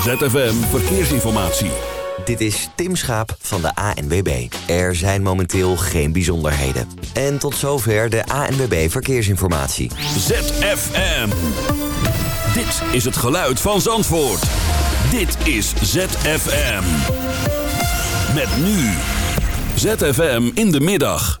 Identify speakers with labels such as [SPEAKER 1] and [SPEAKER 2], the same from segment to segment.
[SPEAKER 1] ZFM Verkeersinformatie.
[SPEAKER 2] Dit is Tim Schaap van de ANWB. Er zijn momenteel geen bijzonderheden. En tot zover de ANWB Verkeersinformatie.
[SPEAKER 1] ZFM. Dit is het geluid van Zandvoort. Dit is ZFM. Met nu. ZFM in de middag.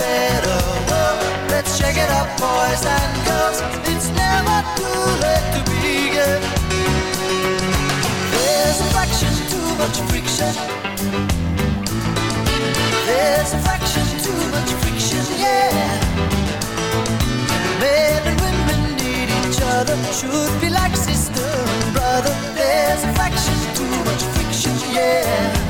[SPEAKER 3] better world. Let's shake it up, boys and girls. It's never too late to begin. There's a fraction too much friction. There's a fraction too much friction, yeah. Men and women need each other. Should be like sister and brother. There's a fraction too much friction, yeah.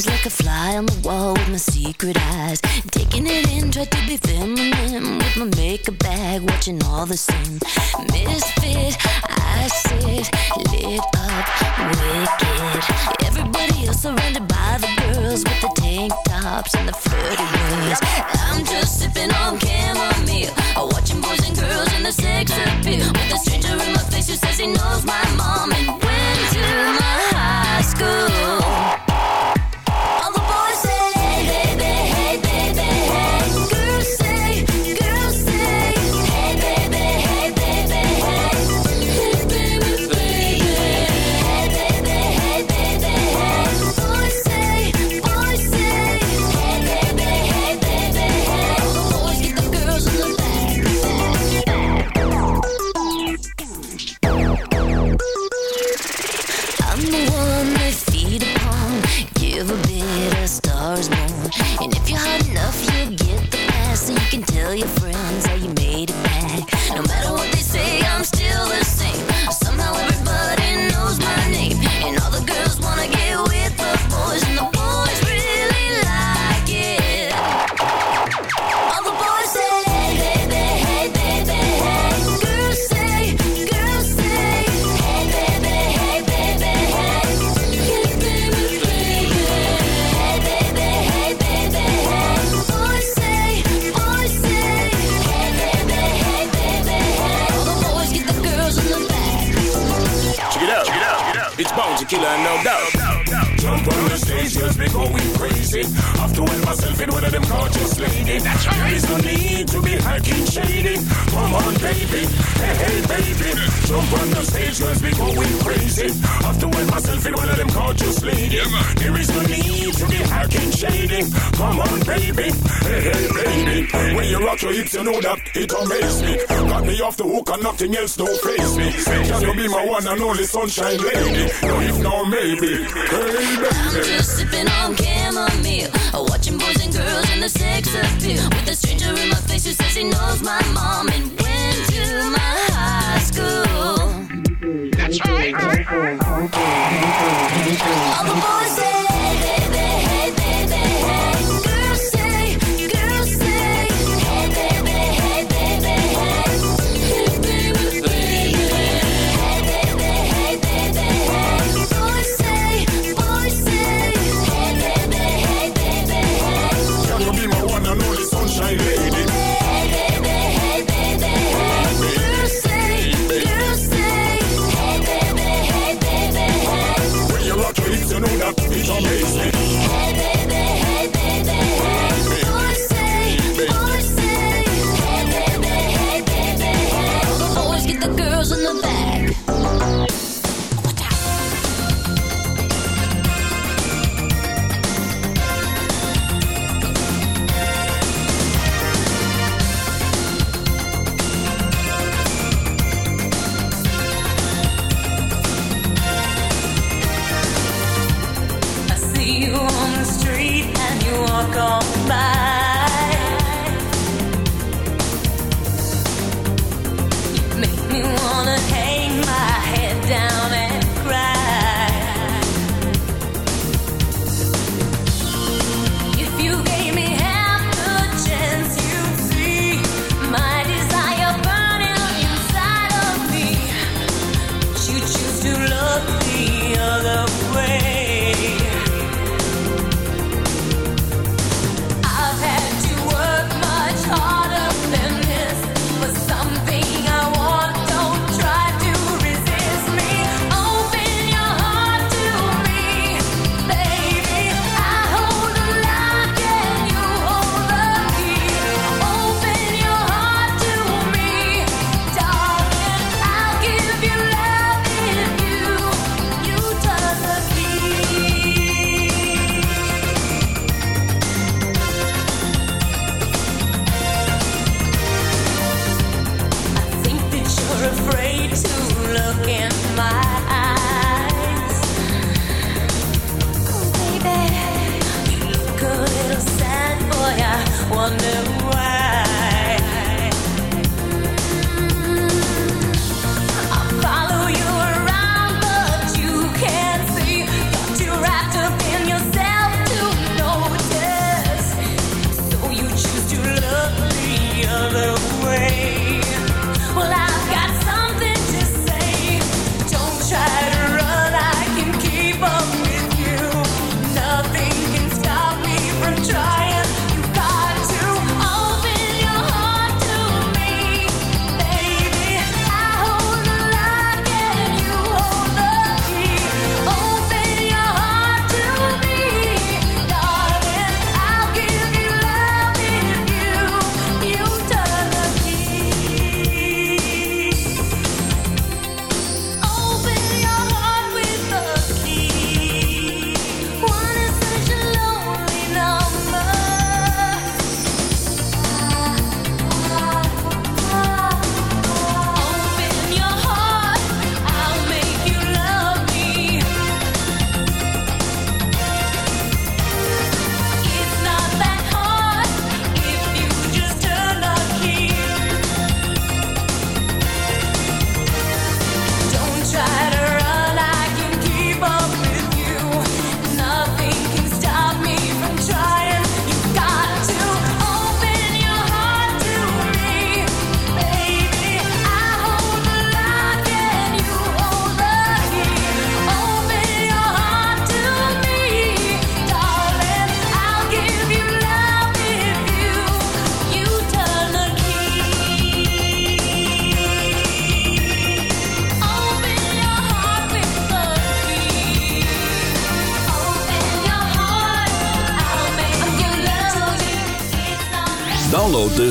[SPEAKER 4] eyes like a fly on the wall with my secret eyes. Taking it in, try to be feminine with my makeup bag, watching all the scene. Misfit, I sit lit up, wicked. Everybody else surrounded by the girls with the tank tops and the flirty words. I'm just sipping on chamomile, watching boys and girls in the sex appeal. With a stranger in my face who says he knows my mom and went to my high school.
[SPEAKER 5] killer, no doubt. Jump on the stage just before we it. Have to myself in one of them gorgeous lady. That's right. There is no need to be hacking shady. Come on, baby. Hey, hey, baby. Jump on the stage, girls be going crazy. Have to help myself in one of them gorgeous lady. Yeah, there is no need to be hacking shady. Come on, baby. Hey, hey, baby. When you rock your hips, you know that it amazes me. Got me off the hook and nothing else don't face me. Can you be my one and only sunshine lady? No, if not, maybe. Hey, baby.
[SPEAKER 6] I'm just sipping on candy on me. Watching boys and girls in the sex appeal. With a stranger in my face who says he knows my mom and went to my high school. That's right. All the boys
[SPEAKER 4] say.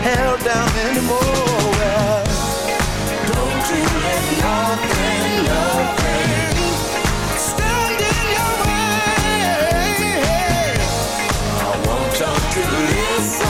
[SPEAKER 7] held down anymore. Don't you nothing, nothing in your way. I want you to listen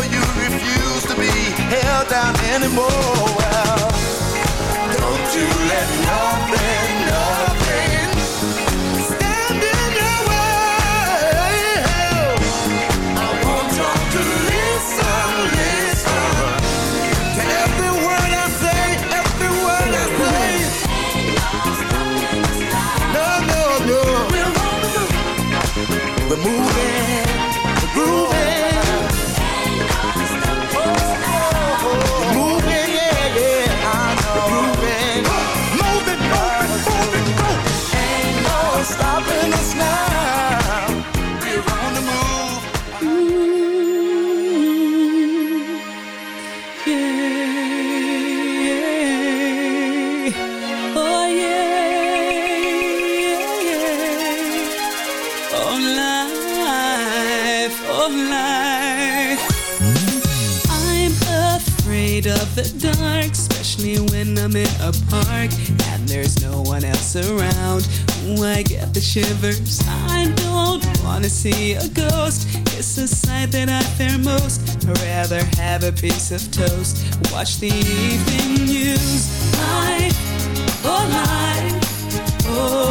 [SPEAKER 7] held down anymore. Don't you let nothing, nothing
[SPEAKER 8] park and there's no one else around. Ooh, I get the shivers. I don't wanna see a ghost. It's a sight that I fear most. I'd rather have a piece of toast. Watch the evening news. Life, oh life, oh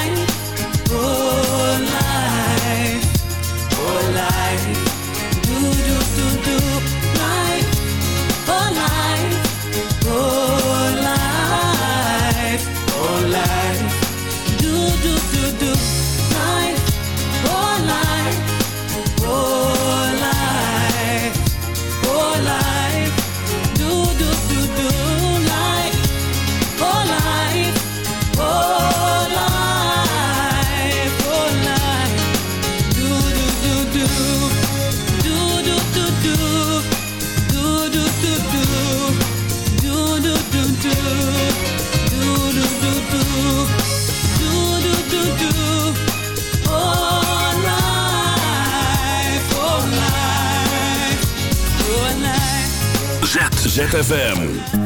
[SPEAKER 9] ZFM.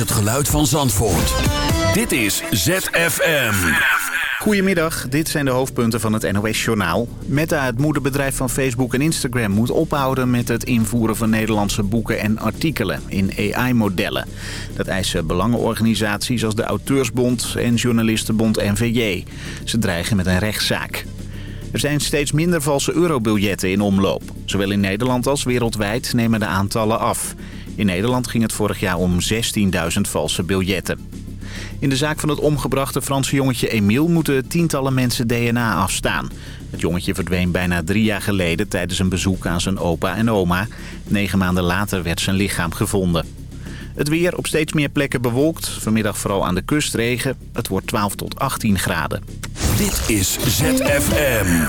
[SPEAKER 9] het geluid van Zandvoort. Dit is ZFM.
[SPEAKER 10] Goedemiddag, dit zijn de hoofdpunten van het NOS-journaal. Meta, het moederbedrijf van Facebook en Instagram... moet ophouden met het invoeren van Nederlandse boeken en artikelen in AI-modellen. Dat eisen belangenorganisaties als de Auteursbond en Journalistenbond NVJ. Ze dreigen met een rechtszaak. Er zijn steeds minder valse eurobiljetten in omloop. Zowel in Nederland als wereldwijd nemen de aantallen af. In Nederland ging het vorig jaar om 16.000 valse biljetten. In de zaak van het omgebrachte Franse jongetje Emile moeten tientallen mensen DNA afstaan. Het jongetje verdween bijna drie jaar geleden tijdens een bezoek aan zijn opa en oma. Negen maanden later werd zijn lichaam gevonden. Het weer op steeds meer plekken bewolkt. Vanmiddag vooral aan de kust regen. Het wordt 12 tot 18 graden.
[SPEAKER 11] Dit is ZFM.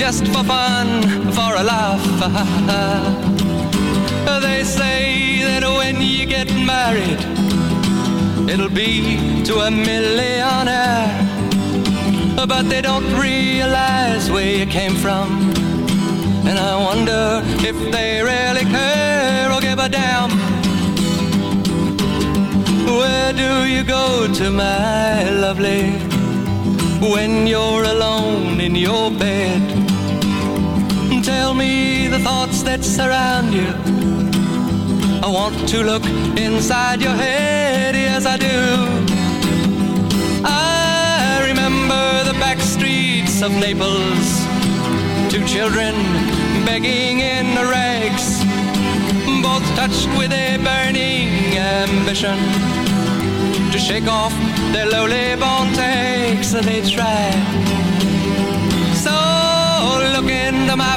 [SPEAKER 12] just for fun, for a laugh. they say that when you get married, it'll be to a millionaire. But they don't realize where you came from. And I wonder if they really care or give a damn. Where do you go to, my lovely? when you're alone in your bed. Tell me the thoughts that surround you. I want to look inside your head, yes I do. I remember the back streets of Naples, two children begging in rags, both touched with a burning ambition to shake off their lowly born takes and they try. So look into my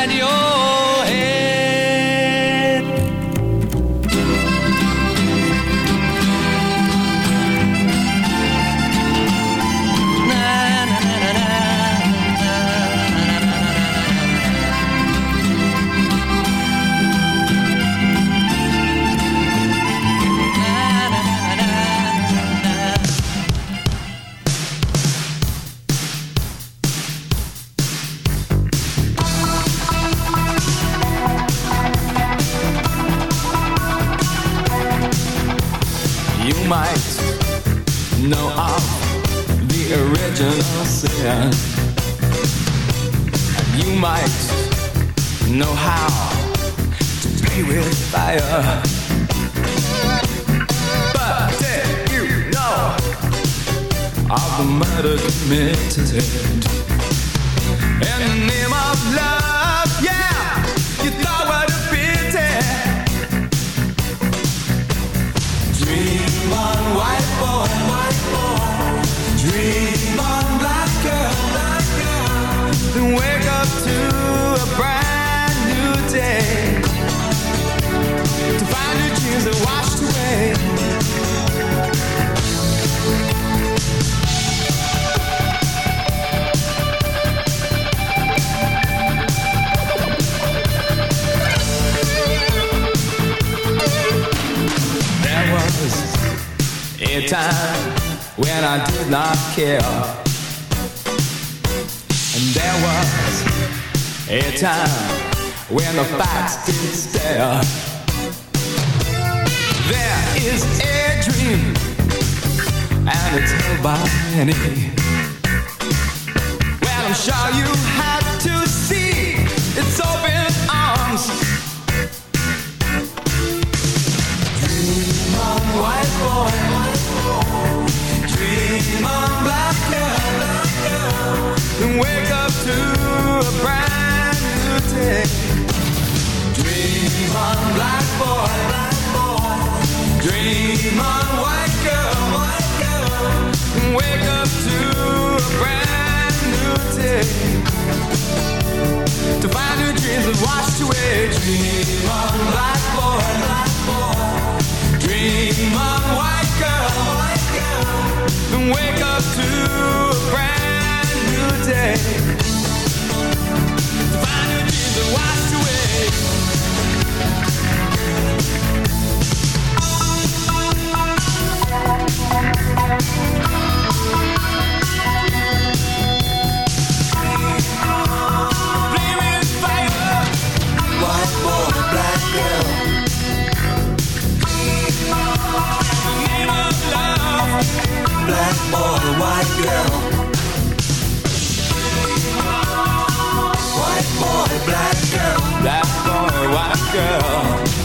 [SPEAKER 11] sin. And you might know how to play with fire. But did you know of the murder committed in the name of love? Yeah, you thought what a pity. Dream on, white boy, white boy. Dream a brand new day. To find washed away. There was a time when I did not care. And there was a time when the facts didn't stare. There is a dream, and it's held by many. Well, I'm sure you have to see its open arms. Dream on, white boy. Dream on, black girl. Then wake up to a brand Dream on, black boy. Black boy. Dream on, white girl. Then wake up to a brand new day. To find dreams have washed away. Dream on, black boy. Black boy. Dream on, white girl. Then wake up to a brand new day.
[SPEAKER 3] Black boy, white girl. Black girl.
[SPEAKER 11] Black boy, white girl.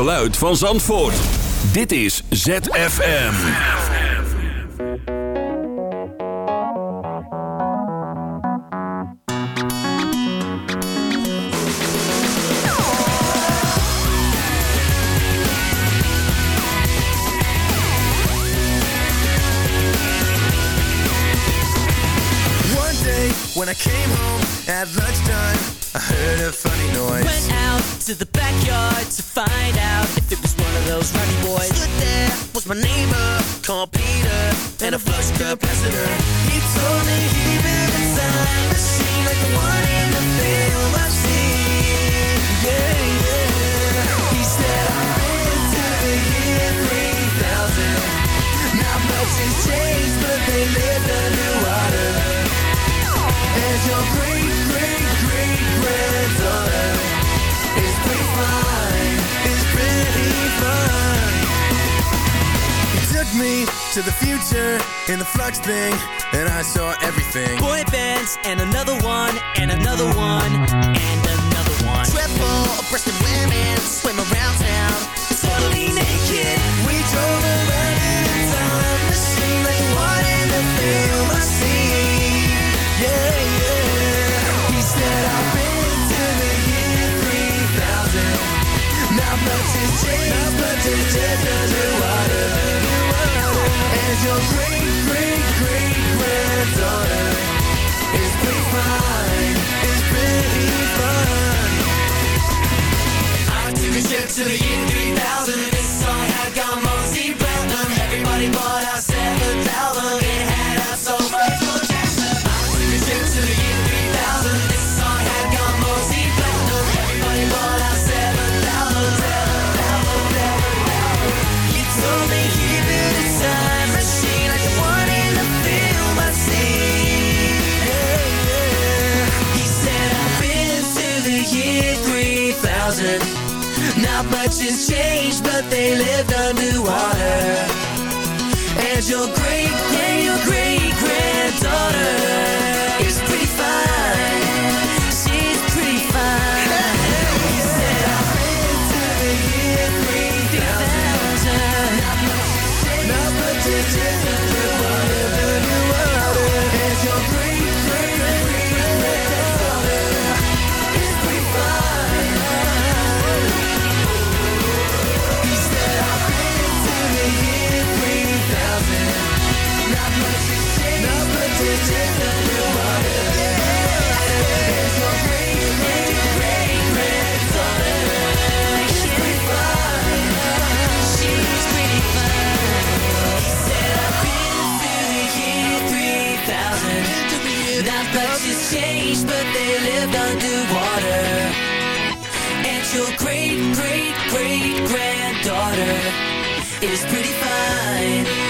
[SPEAKER 1] Geluid van Zandvoort. Dit is ZFM.
[SPEAKER 3] One day when I came home at lunchtime, I heard a funny noise.
[SPEAKER 13] To the backyard to find out if it was one of those rowdy boys.
[SPEAKER 3] Stood there was my neighbor called Peter and a flux capacitor. He told me he built a time machine like the one in the film I've seen. Yeah, yeah. He said I've been to the year 3000. Not much has changed, but they lived underwater. And your great, great, great granddaughter took me to the future in the flux thing, and I saw everything.
[SPEAKER 13] Boy bands and another one and another one and another one.
[SPEAKER 3] Triple-breasted women swim around town, totally naked. We drove around in a time machine like the one in the film I've seen. Yeah, yeah. He said I've been to the year 3000. Not much has changed, not much has changed as your great, great, great granddaughter
[SPEAKER 4] is pretty fine, is pretty fine. I took a trip to the year 3000 and this song had gone multi-platinum. Everybody bought us much has changed, but they live It was pretty fine.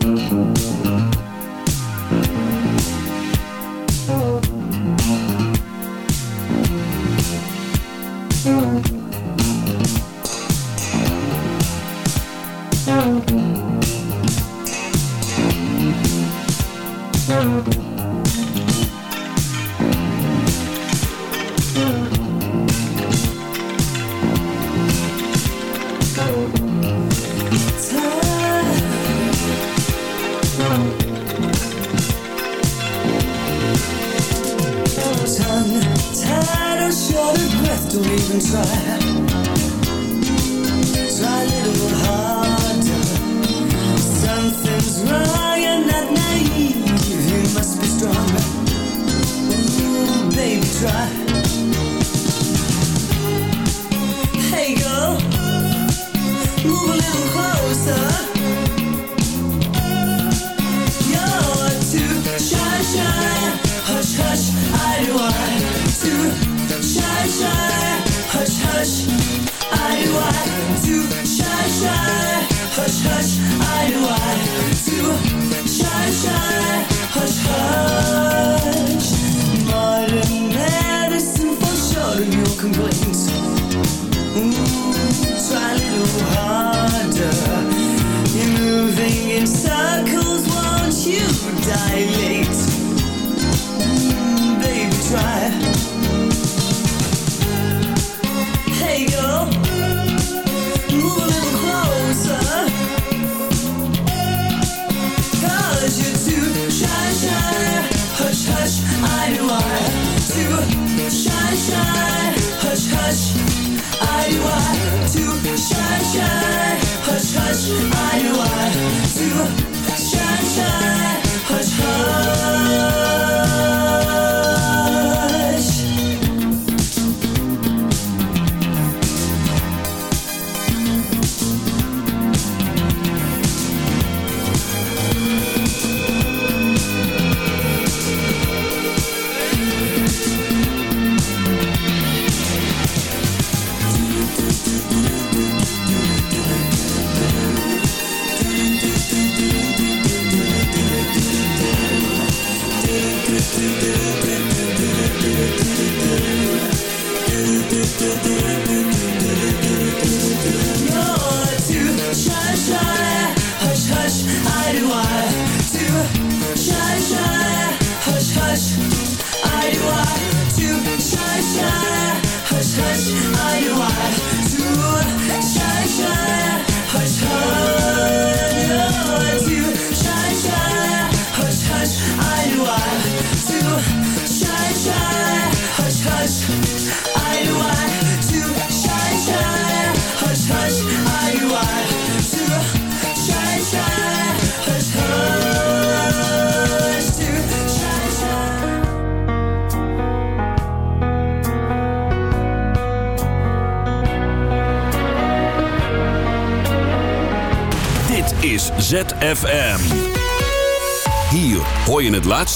[SPEAKER 1] Mm-hmm.